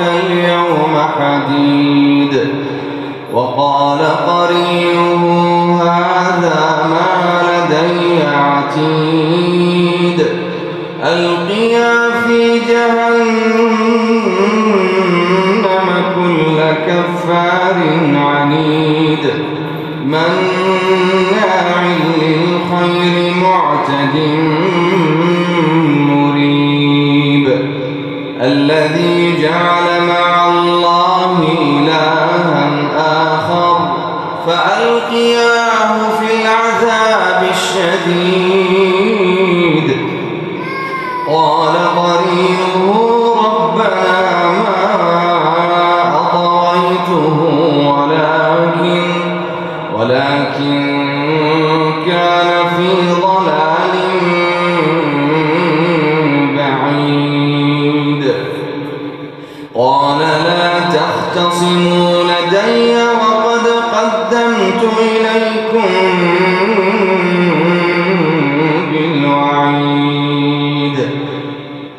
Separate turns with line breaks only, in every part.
اليوم حديد. وقال قرينه هذا تختصموا لدي وقد قدمت إليكم بالوعيد.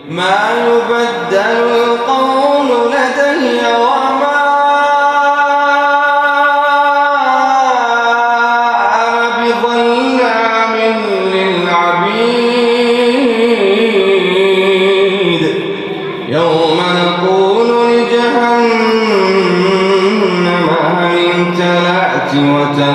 ما يبدل القول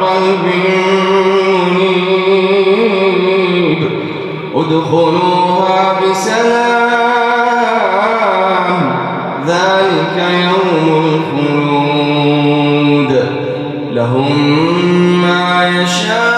بقلب منيب ادخلوها بسلام. ذلك يوم الخلود. لهم ما يشاءون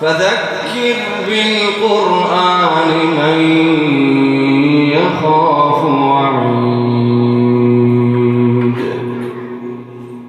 فذكر بالقرآن من يخاف.